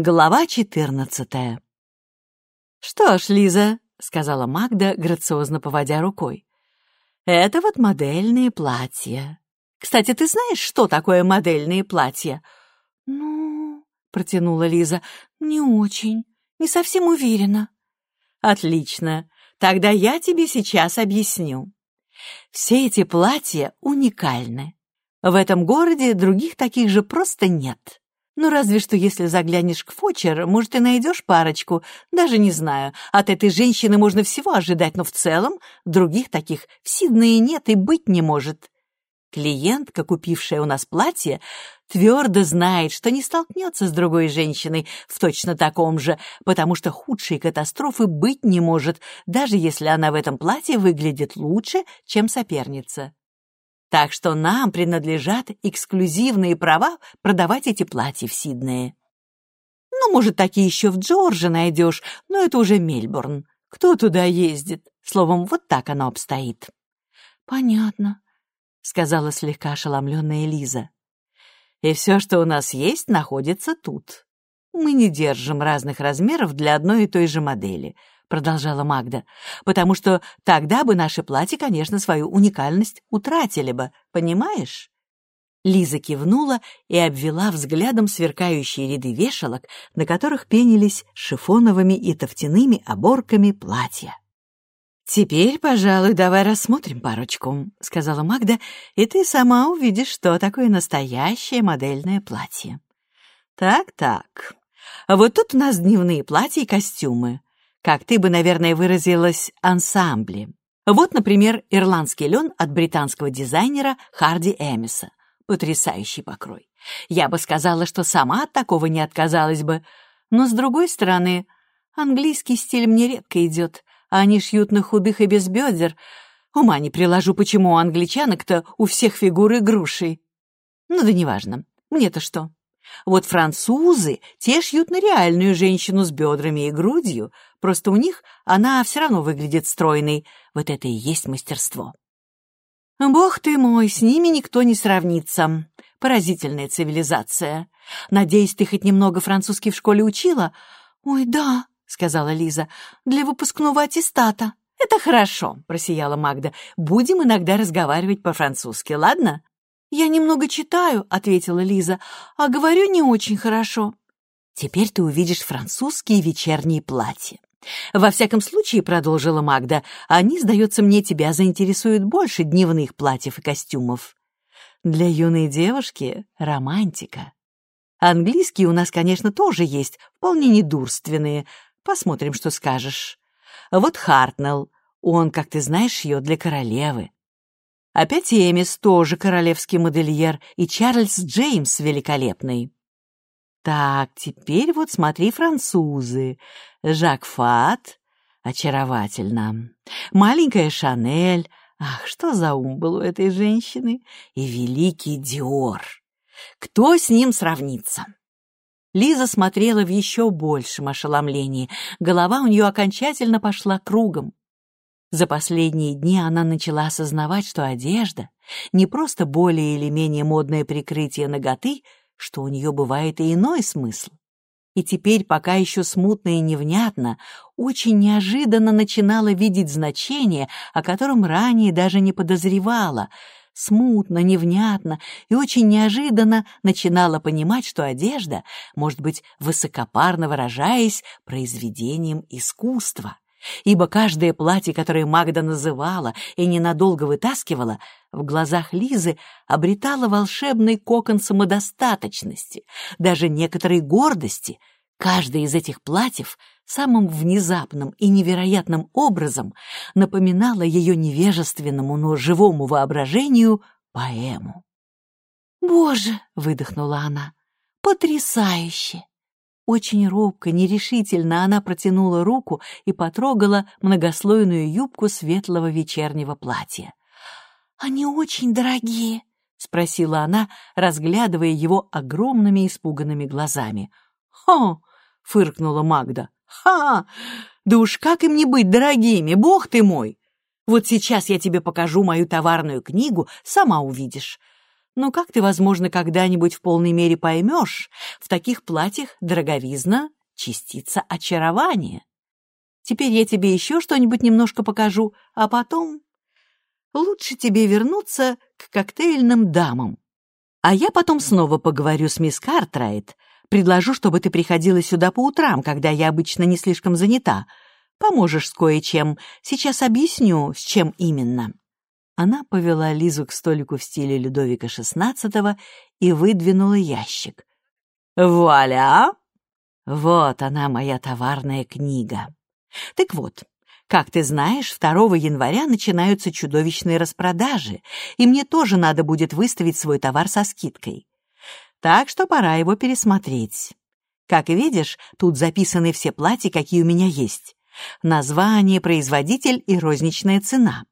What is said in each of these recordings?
Глава четырнадцатая. «Что ж, Лиза», — сказала Магда, грациозно поводя рукой, — «это вот модельные платья. Кстати, ты знаешь, что такое модельные платья?» «Ну...» — протянула Лиза. «Не очень. Не совсем уверена». «Отлично. Тогда я тебе сейчас объясню. Все эти платья уникальны. В этом городе других таких же просто нет. Ну, разве что если заглянешь к Фочер, может, и найдешь парочку. Даже не знаю. От этой женщины можно всего ожидать, но в целом других таких в Сиднее нет и быть не может. Клиентка, купившая у нас платье, твердо знает, что не столкнется с другой женщиной в точно таком же, потому что худшей катастрофы быть не может, даже если она в этом платье выглядит лучше, чем соперница. Так что нам принадлежат эксклюзивные права продавать эти платья в Сиднее. Ну, может, такие еще в Джорджи найдешь, но это уже Мельбурн. Кто туда ездит? Словом, вот так оно обстоит. Понятно, — сказала слегка ошеломленная Лиза. И все, что у нас есть, находится тут. Мы не держим разных размеров для одной и той же модели —— продолжала Магда, «потому что тогда бы наши платья, конечно, свою уникальность утратили бы, понимаешь?» Лиза кивнула и обвела взглядом сверкающие ряды вешалок, на которых пенились шифоновыми и тофтяными оборками платья. «Теперь, пожалуй, давай рассмотрим парочку», — сказала Магда, «и ты сама увидишь, что такое настоящее модельное платье». «Так-так, вот тут у нас дневные платья и костюмы как ты бы, наверное, выразилась, ансамбли. Вот, например, ирландский лен от британского дизайнера Харди Эмиса. Потрясающий покрой. Я бы сказала, что сама от такого не отказалась бы. Но, с другой стороны, английский стиль мне редко идет, а они шьют на худых и без бедер. Ума не приложу, почему у англичанок-то у всех фигуры груши. Ну да неважно. Мне-то что? Вот французы, те шьют на реальную женщину с бедрами и грудью, просто у них она все равно выглядит стройной. Вот это и есть мастерство. Бог ты мой, с ними никто не сравнится. Поразительная цивилизация. Надеюсь, ты хоть немного французский в школе учила? Ой, да, сказала Лиза, для выпускного аттестата. Это хорошо, просияла Магда. Будем иногда разговаривать по-французски, ладно? «Я немного читаю», — ответила Лиза, «а говорю не очень хорошо». «Теперь ты увидишь французские вечерние платья. Во всяком случае, — продолжила Магда, — они, сдается мне, тебя заинтересуют больше дневных платьев и костюмов. Для юной девушки — романтика. Английские у нас, конечно, тоже есть, вполне недурственные. Посмотрим, что скажешь. Вот Хартнелл, он, как ты знаешь, шьет для королевы. Опять Эмис, тоже королевский модельер, и Чарльз Джеймс великолепный. Так, теперь вот смотри французы. Жак Фат, очаровательно. Маленькая Шанель, ах, что за ум был у этой женщины. И великий Диор. Кто с ним сравнится? Лиза смотрела в еще большем ошеломлении. Голова у нее окончательно пошла кругом. За последние дни она начала осознавать, что одежда — не просто более или менее модное прикрытие ноготы, что у нее бывает и иной смысл. И теперь, пока еще смутно и невнятно, очень неожиданно начинала видеть значение, о котором ранее даже не подозревала, смутно, невнятно и очень неожиданно начинала понимать, что одежда может быть, высокопарно выражаясь, произведением искусства ибо каждое платье, которое Магда называла и ненадолго вытаскивала, в глазах Лизы обретало волшебный кокон самодостаточности, даже некоторой гордости. Каждое из этих платьев самым внезапным и невероятным образом напоминало ее невежественному, но живому воображению поэму. «Боже!» — выдохнула она. «Потрясающе!» Очень робко, нерешительно она протянула руку и потрогала многослойную юбку светлого вечернего платья. «Они очень дорогие», — спросила она, разглядывая его огромными испуганными глазами. «Ха!» — фыркнула Магда. «Ха! Да уж как им не быть дорогими, бог ты мой! Вот сейчас я тебе покажу мою товарную книгу, сама увидишь. Но как ты, возможно, когда-нибудь в полной мере поймешь, в таких платьях дороговизна — частица очарования. Теперь я тебе еще что-нибудь немножко покажу, а потом лучше тебе вернуться к коктейльным дамам. А я потом снова поговорю с мисс Картрайт, предложу, чтобы ты приходила сюда по утрам, когда я обычно не слишком занята. Поможешь с кое-чем. Сейчас объясню, с чем именно». Она повела Лизу к столику в стиле Людовика XVI и выдвинула ящик. «Вуаля! Вот она, моя товарная книга. Так вот, как ты знаешь, 2 января начинаются чудовищные распродажи, и мне тоже надо будет выставить свой товар со скидкой. Так что пора его пересмотреть. Как видишь, тут записаны все платья, какие у меня есть. Название, производитель и розничная цена.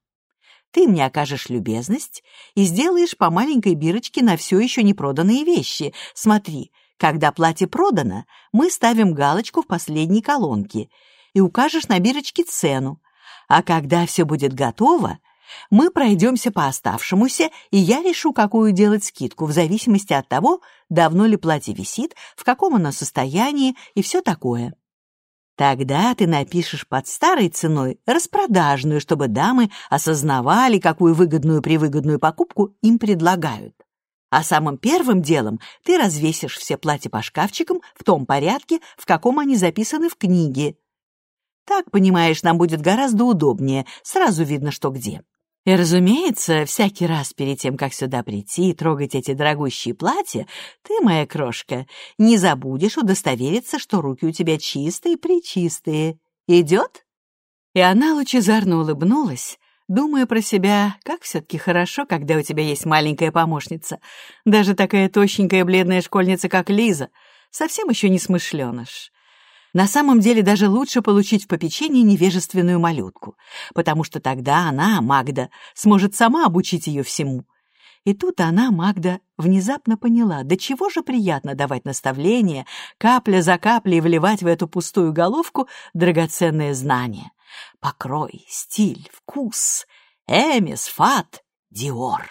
Ты мне окажешь любезность и сделаешь по маленькой бирочке на все еще не проданные вещи. Смотри, когда платье продано, мы ставим галочку в последней колонке — и укажешь на бирочке цену. А когда все будет готово, мы пройдемся по оставшемуся, и я решу, какую делать скидку, в зависимости от того, давно ли платье висит, в каком оно состоянии и все такое. Тогда ты напишешь под старой ценой распродажную, чтобы дамы осознавали, какую выгодную-привыгодную покупку им предлагают. А самым первым делом ты развесишь все платья по шкафчикам в том порядке, в каком они записаны в книге. Так, понимаешь, нам будет гораздо удобнее, сразу видно, что где. И, разумеется, всякий раз перед тем, как сюда прийти и трогать эти дорогущие платья, ты, моя крошка, не забудешь удостовериться, что руки у тебя чистые-причистые. Идет?» И она лучезарно улыбнулась, думая про себя, как все-таки хорошо, когда у тебя есть маленькая помощница, даже такая тощенькая бледная школьница, как Лиза, совсем еще не смышленыш. На самом деле даже лучше получить в попечение невежественную малютку, потому что тогда она, Магда, сможет сама обучить ее всему. И тут она, Магда, внезапно поняла, до чего же приятно давать наставления, капля за каплей вливать в эту пустую головку драгоценные знания. Покрой, стиль, вкус, эмис, фат, диор.